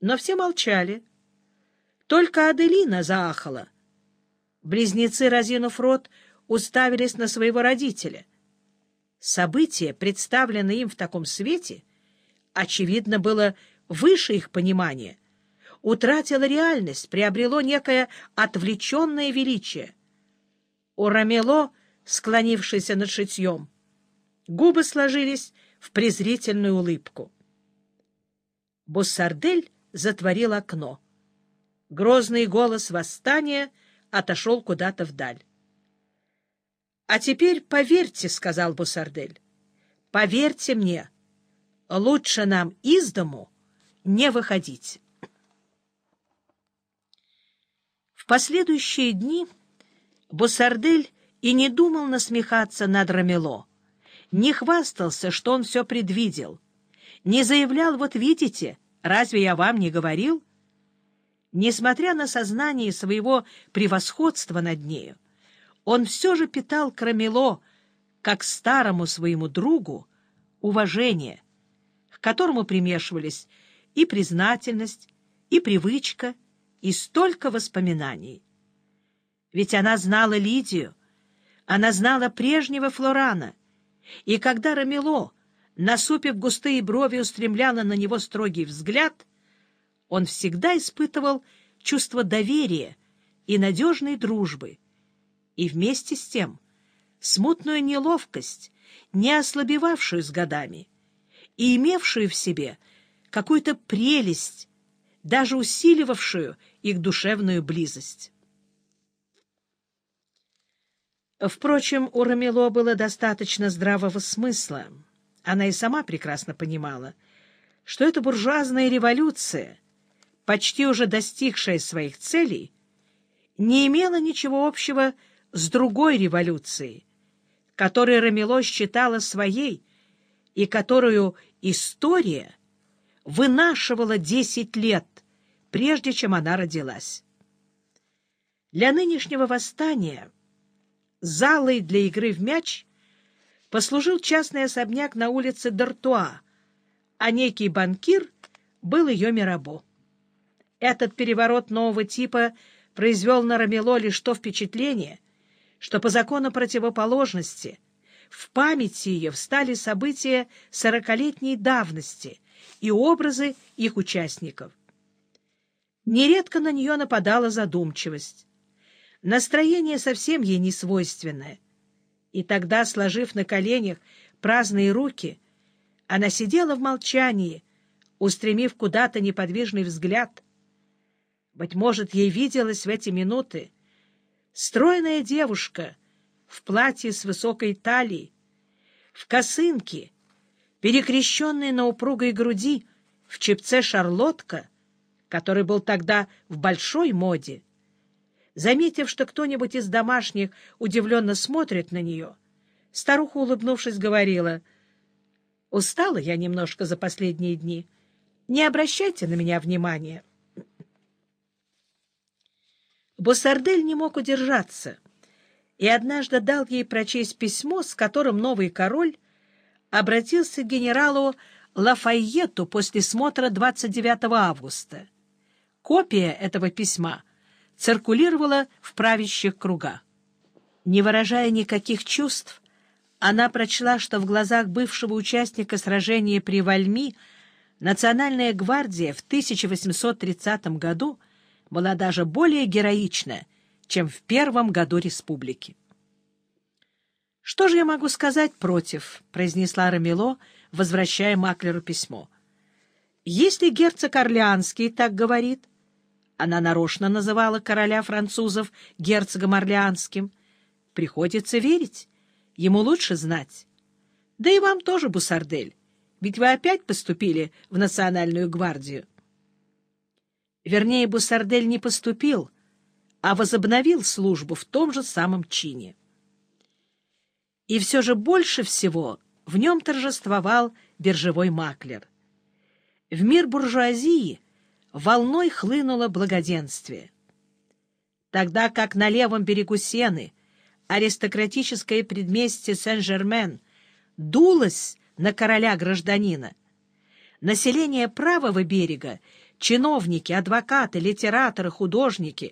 Но все молчали. Только Аделина заахала. Близнецы, разинув рот, уставились на своего родителя. Событие, представленное им в таком свете, очевидно, было выше их понимания, утратило реальность, приобрело некое отвлеченное величие. У Рамело, склонившийся над шитьем, губы сложились в презрительную улыбку. Буссардель затворил окно. Грозный голос восстания отошел куда-то вдаль. — А теперь поверьте, — сказал Буссардель, — поверьте мне, лучше нам из дому не выходить. В последующие дни Буссардель и не думал насмехаться над Рамело, не хвастался, что он все предвидел, не заявлял, вот видите, разве я вам не говорил? Несмотря на сознание своего превосходства над нею, он все же питал к Рамело, как старому своему другу, уважение, к которому примешивались и признательность, и привычка, и столько воспоминаний. Ведь она знала Лидию, она знала прежнего Флорана, и когда Рамело, насупив густые брови, устремляла на него строгий взгляд, он всегда испытывал чувство доверия и надежной дружбы, и вместе с тем смутную неловкость, не ослабевавшую с годами, и имевшую в себе какую-то прелесть, даже усиливавшую их душевную близость. Впрочем, у Рамило было достаточно здравого смысла. Она и сама прекрасно понимала, что эта буржуазная революция, почти уже достигшая своих целей, не имела ничего общего с другой революцией, которую Рамило считала своей и которую история вынашивала десять лет, прежде чем она родилась. Для нынешнего восстания залой для игры в мяч послужил частный особняк на улице Д'Артуа, а некий банкир был ее Мирабо. Этот переворот нового типа произвел на Рамело лишь то впечатление, что по закону противоположности в памяти ее встали события сорокалетней давности и образы их участников. Нередко на нее нападала задумчивость. Настроение совсем ей не свойственное. И тогда, сложив на коленях праздные руки, она сидела в молчании, устремив куда-то неподвижный взгляд. Быть может, ей виделась в эти минуты стройная девушка в платье с высокой талией, в косынке, перекрещенной на упругой груди, в чепце шарлотка, который был тогда в большой моде, Заметив, что кто-нибудь из домашних удивленно смотрит на нее, старуха, улыбнувшись, говорила, «Устала я немножко за последние дни. Не обращайте на меня внимания». Буссардель не мог удержаться и однажды дал ей прочесть письмо, с которым новый король обратился к генералу Лафайету после смотра 29 августа. Копия этого письма — циркулировала в правящих кругах. Не выражая никаких чувств, она прочла, что в глазах бывшего участника сражения при Вальми Национальная гвардия в 1830 году была даже более героична, чем в первом году республики. «Что же я могу сказать против?» — произнесла Рамило, возвращая Маклеру письмо. «Если герцог Орлеанский так говорит, она нарочно называла короля французов герцогом Орлеанским. Приходится верить. Ему лучше знать. Да и вам тоже, Бусардель. Ведь вы опять поступили в Национальную гвардию. Вернее, Бусардель не поступил, а возобновил службу в том же самом чине. И все же больше всего в нем торжествовал биржевой маклер. В мир буржуазии — волной хлынуло благоденствие. Тогда как на левом берегу Сены аристократическое предместье Сен-Жермен дулось на короля-гражданина, население правого берега чиновники, адвокаты, литераторы, художники,